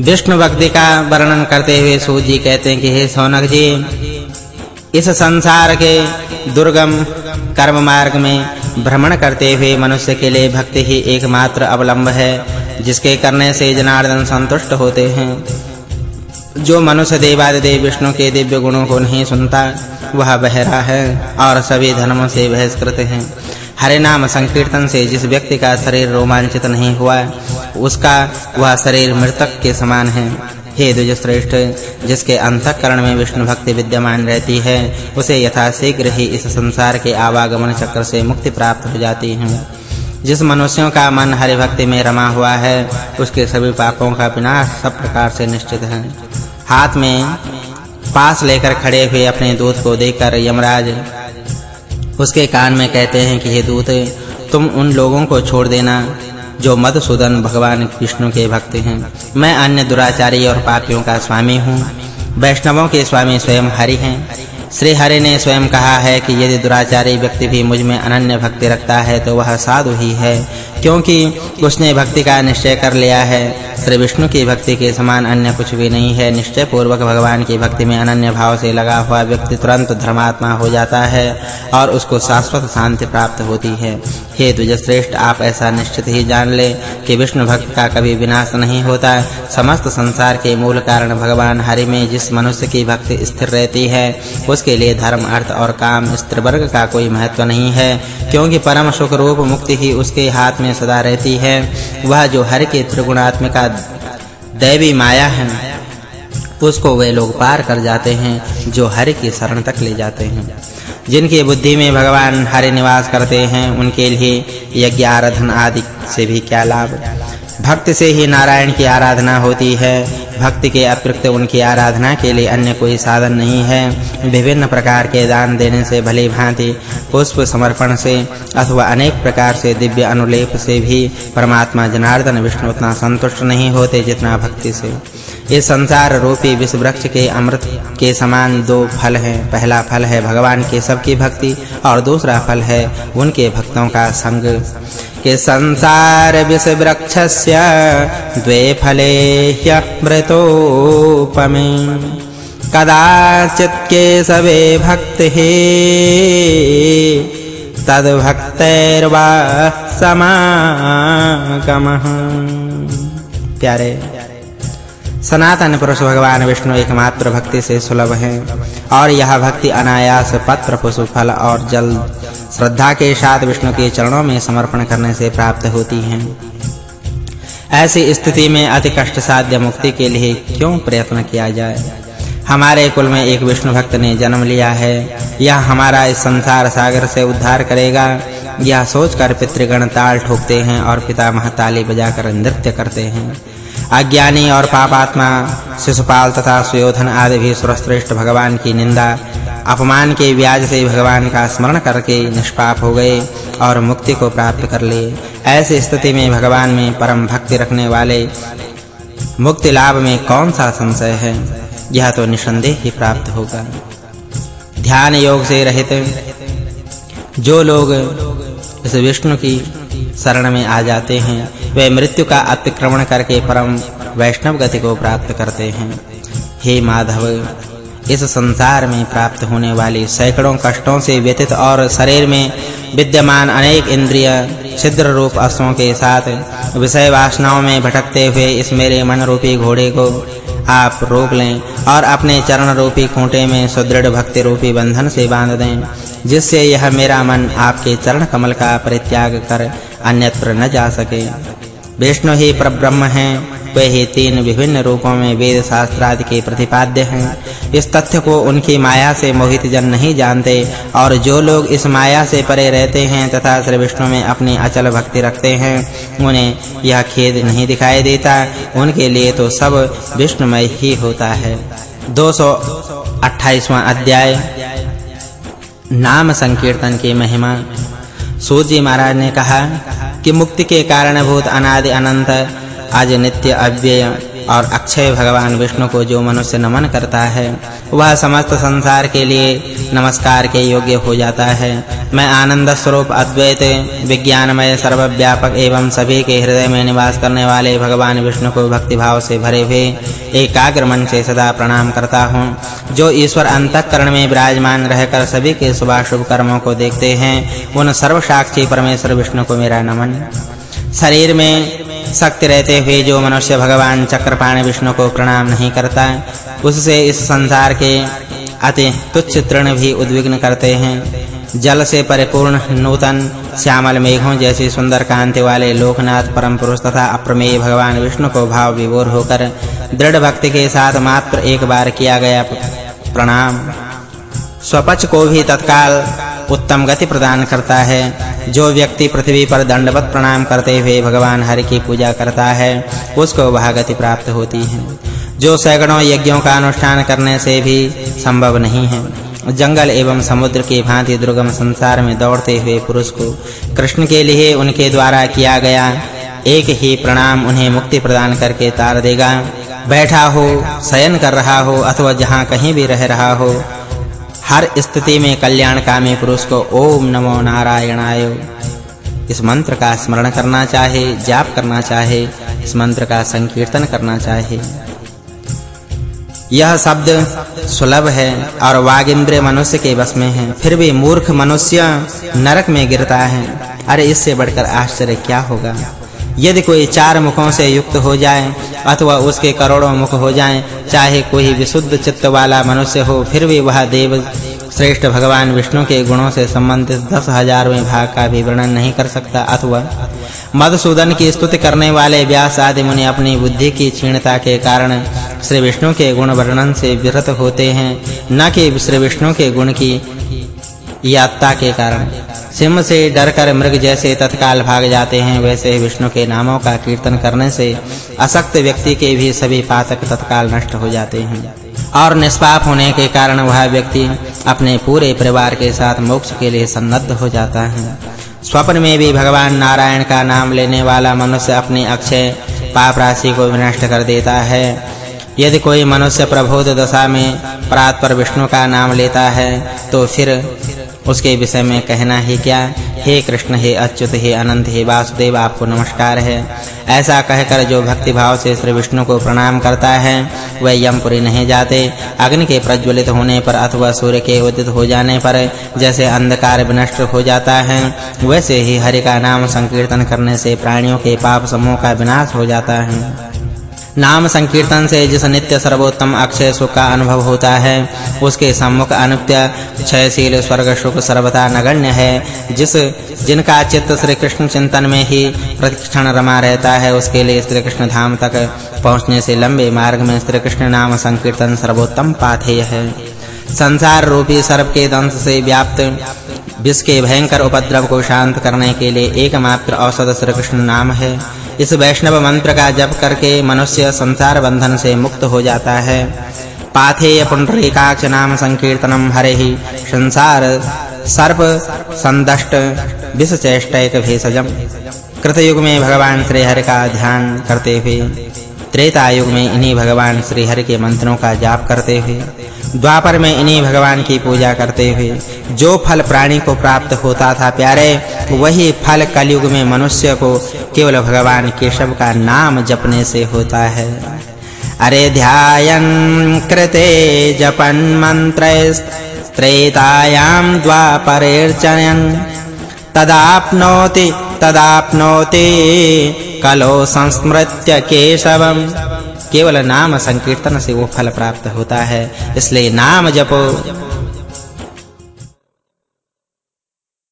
विष्णु भक्ति का वर्णन करते हुए सूत जी कहते हैं कि हे सौनक जी, इस संसार के दुर्गम कर्म मार्ग में भ्रमण करते हुए मनुष्य के लिए भक्ति ही एकमात्र अवलंब है, जिसके करने से जनार्दन संतुष्ट होते हैं। जो मनुष्य देवादिदेव विष्णु के दिव्य गुणों को नहीं सुनता, वह बहरा है और सभी धर्मों से बहिष्कृत है। हरे नाम संकीर्तन से जिस व्यक्ति का शरीर रोमांचित नहीं हुआ उसका वह शरीर मृतक के समान है। हे द्विज श्रेष्ठ जिसके अंतःकरण में विष्णु भक्ति विद्यमान रहती है, उसे यथाशीघ्र ही इस संसार के आवागमन चक्र से मुक्ति प्राप्त हो जाती है। जिस मनुष्यों का मन हरि भक्ति में रमा हुआ है, उसके सभी पापों का विनाश सब प्रकार से निश्चित है। हाथ में पास लेकर खड़े हुए अपने दूत को देखकर यमराज उसके कान में कहते हैं कि, हे दूत, तुम उन लोगों को छोड़ देना। जो मधुसूदन भगवान विष्णु के भक्त हैं। मैं अन्य दुराचारी और पापियों का स्वामी हूँ। वैष्णवों के स्वामी स्वयं हरि हैं। श्री हरि ने स्वयं कहा है कि यदि दुराचारी व्यक्ति भी मुझमें अनन्य भक्ति रखता है तो वह साधु ही है। क्योंकि उसने भक्ति का निश्चय कर लिया है। श्री विष्णु की भक्ति के समान अन्य कुछ भी नहीं है। निश्चय पूर्वक भगवान की भक्ति में अनन्य भाव से लगा हुआ व्यक्ति तुरंत धर्मात्मा हो जाता है और उसको शाश्वत शांति प्राप्त होती है। हे द्विज श्रेष्ठ आप ऐसा निश्चित ही जान ले कि विष्णु भक्त का कभी विनाश नहीं होता। समस्त संसार के मूल कारण भगवान हरि में जिस मनुष्य की भक्ति स्थिर रहती है, उसके लिए धर्म, अर्थ और काम स्त्री वर्ग का कोई महत्व नहीं है, क्योंकि परम सुख रूप मुक्ति ही उसके हाथ में सदा रहती है। वह जो हरि के त्रिगुणात्मिका दैवी माया है, उसको वे लोग पार कर जाते हैं, जो हरि की शरण तक ले जाते हैं। जिनकी बुद्धि में भगवान हरि निवास करते हैं, उनके लिए यज्ञ, आराधना आदि से भी क्या लाभ? भक्ति से ही नारायण की आराधना होती है। भक्ति के अतिरिक्त उनकी आराधना के लिए अन्य कोई साधन नहीं है। विभिन्न प्रकार के दान देने से, भली भांति, पुष्प समर्पण से, अथवा अनेक प्रकार से दिव्य अनुलेप से भी परमात्मा जनार्दन, विष्णु उतना संतुष्ट नहीं होते जितना भक्ति से। इस संसार रूपी विष वृक्ष के अमृत के समान दो फल हैं। पहला फल है भगवान के सबकी भक्ति और दूसरा फल है उनके भक्तों का संग। के संसार विष वृक्षस्य द्वे फले ह्यमृतोपमे कदाचित् केशवे भक्तिः तद्भक्तैर्वा समागमः। प्यारे। सनातन पुरुष भगवान विष्णु एकमात्र भक्ति से सुलभ है। और यह भक्ति अनायास पत्र पुष्प फल और जल श्रद्धा के साथ विष्णु के चरणों में समर्पण करने से प्राप्त होती है। ऐसी स्थिति में अति कष्ट साध्य मुक्ति के लिए क्यों प्रयत्न किया जाए? हमारे कुल में एक विष्णु भक्त ने जन्म लिया है। यह हमारा इस संसार सागर से उद्धार करेगा। यह सोचकर पितृगण ताल ठोकते हैं और पितामह ताली बजाकर नृत्य करते हैं। अज्ञानी और पापात्मा, शिशुपाल तथा सुयोधन आदि भी सर्वश्रेष्ठ भगवान की निंदा, अपमान के व्याज से भगवान का स्मरण करके निष्पाप हो गए और मुक्ति को प्राप्त कर लिए ऐसी स्थिति में भगवान में परम भक्ति रखने वाले मुक्ति लाभ में कौन सा संशय है? यह तो निसंदेह ही प्राप्त होगा। ध्यान योग से रहित। जो लोग इस विष्णु की शरण में आ जाते हैं। वे मृत्यु का अतिक्रमण करके परम वैष्णव गति को प्राप्त करते हैं। हे माधव, इस संसार में प्राप्त होने वाली सैकड़ों कष्टों से व्यतीत और शरीर में विद्यमान अनेक इंद्रिय छिद्र रूप अश्वों के साथ विषय वासनाओं में भटकते हुए इस मेरे मन रूपी घोड़े को आप रोक लें और अपने चरण रूपी खूंटे में सुदृढ़ भक्ति रूपी बंधन से बाँध दें, जिससे यह मेरा मन आपके चरण कमल का परित्याग कर अन्यत्र न जा सके विष्णु ही परब्रह्म हैं वे ही तीन विभिन्न रूपों में वेद शास्त्र आदि के प्रतिपाद्य हैं। इस तथ्य को उनकी माया से मोहित जन नहीं जानते, और जो लोग इस माया से परे रहते हैं तथा श्री विष्णु में अपनी अचल भक्ति रखते हैं, उन्हें यह खेद नहीं दिखाई देता। उनके लिए तो सब विष्णुमय ही होता है। 228वां अध्याय। नाम संकीर्तन की महिमा। सूजी महाराज ने कहा कि मुक्ति के कारणभूत अनादि अनंत आज नित्य अव्यय। और अक्षय भगवान विष्णु को जो मनुष्य नमन करता है, वह समस्त संसार के लिए नमस्कार के योग्य हो जाता है। मैं आनंद स्वरूप, अद्वैत, विज्ञानमय, सर्वव्यापक एवं सभी के हृदय में निवास करने वाले भगवान विष्णु को भक्ति भाव से भरे हुए एकाग्र मन से सदा प्रणाम करता हूँ। जो ईश्वर अंतःकरण में विराजमान रहकर सभी के शुभ कर्मों को देखते हैं, उन सर्व साक्षी परमेश्वर विष्णु को मेरा नमन। शरीर में शक्ति रहते हुए जो मनुष्य भगवान चक्रपाणी विष्णु को प्रणाम नहीं करता, उससे इस संसार के अति तुच्छ तृण भी उद्विग्न करते हैं। जल से परिपूर्ण नूतन श्यामल मेघों जैसी सुंदर कांति वाले लोकनाथ परम पुरुष तथा अप्रमेय भगवान विष्णु को भाव विभोर होकर दृढ़ भक्ति के साथ मात्र एक बार किया गया प्रणाम। स्वपच को भी तत्काल उत्तम गति प्रदान करता है। जो व्यक्ति पृथ्वी पर दंडवत प्रणाम करते हुए भगवान हरि की पूजा करता है, उसको वह गति प्राप्त होती है। जो सैकड़ों यज्ञों का अनुष्ठान करने से भी संभव नहीं है। जंगल एवं समुद्र की भांति दुर्गम संसार में दौड़ते हुए पुरुष को कृष्ण के लिए उनके द्वारा किया गया एक ही प्रणाम उन्हें मुक्ति प्रदान करके तार देगा। बैठा हो, शयन कर रहा हो अथवा जहाँ कहीं भी रह रहा हो हर स्थिति में कल्याणकामी पुरुष को ओम नमो नारायणाय। इस मंत्र का स्मरण करना चाहे, जाप करना चाहे, इस मंत्र का संकीर्तन करना चाहे। यह शब्द सुलभ है और वागिंद्र मनुष्य के बस में है। फिर भी मूर्ख मनुष्य नरक में गिरता है। अरे इससे बढ़कर आश्चर्य क्या होगा? यदि कोई चार मुखों से युक्त हो जाए अथवा उसके करोड़ों मुख हो जाएँ, चाहे कोई विशुद्ध चित्त वाला मनुष्य हो, फिर भी वह देव श्रेष्ठ भगवान विष्णु के गुणों से संबंधित दस हजारवें भाग का भी वर्णन नहीं कर सकता, अथवा मधुसूदन की स्तुति करने वाले व्यास आदि मुनि अपनी बुद्धि की क्षीणता के कारण श्री विष्णु के गुण वर्णन से विरत होते हैं, न कि श्री विष्णु के गुण की यात्रा के कारण। सिंह से डरकर मृग जैसे तत्काल भाग जाते हैं, वैसे विष्णु के नामों का कीर्तन करने से असक्त व्यक्ति के भी सभी पातक तत्काल नष्ट हो जाते हैं। और निष्पाप होने के कारण वह व्यक्ति अपने पूरे परिवार के साथ मोक्ष के लिए सन्नद्ध हो जाता है। स्वप्न में भी भगवान नारायण का नाम लेने वाला मनुष्य अपनी अक्षय पाप राशि को विनष्ट कर देता है। यदि कोई मनुष्य प्रबोध दशा में प्रात पर विष्णु का नाम लेता है तो फिर उसके विषय में कहना ही क्या? हे कृष्ण, हे अच्युत, हे अनंत, हे वासुदेव, आपको नमस्कार है। ऐसा कहकर जो भक्ति भाव से श्री विष्णु को प्रणाम करता है, वह यमपुरी नहीं जाते। अग्नि के प्रज्वलित होने पर अथवा सूर्य के उदित हो जाने पर जैसे अंधकार विनष्ट हो जाता है, वैसे ही हरि का नाम संकीर्तन करने से प्राणियों के पाप समूह का विनाश हो जाता है। नाम संकीर्तन से जिस नित्य सर्वोत्तम अक्षय सुख का अनुभव होता है, उसके सम्मुख अनित्य क्षयशील स्वर्ग सुख सर्वथा नगण्य है। जिस, जिनका चित्त श्री कृष्ण चिंतन में ही प्रतिक्षण रमा रहता है, उसके लिए श्री कृष्ण धाम तक पहुँचने से लंबे मार्ग में श्री कृष्ण नाम संकीर्तन सर्वोत्तम पाथेय है। संसार रूपी सर्प के दंश से व्याप्त विष के भयंकर उपद्रव को शांत करने के लिए एकमात्र औषध श्री कृष्ण नाम है। इस वैष्णव मंत्र का जप करके मनुष्य संसार बंधन से मुक्त हो जाता है। पाथेय पुंडरीकाक्ष नाम संकीर्तनम हरे ही संसार सर्प संदष्ट विष चेष्टैक भेषजम। कृतयुग में भगवान श्री हरि का ध्यान करते हुए त्रेता युग में इन्हीं भगवान श्री हरि के मंत्रों का जाप करते हुए, द्वापर में इन्हीं भगवान की पूजा करते हुए, जो फल प्राणी को प्राप्त होता था प्यारे वही फल कलयुग में मनुष्य को केवल भगवान केशव का नाम जपने से होता है। अरे ध्यायन् कृते जपन मंत्रैस्त्रेतायां द्वापरेर्चयन् तदाप्नोति तदाप्नोति कलो संस्मृत्य केशवम्। केवल नाम संकीर्तन से वो फल प्राप्त होता है, इसलिए नाम जपो।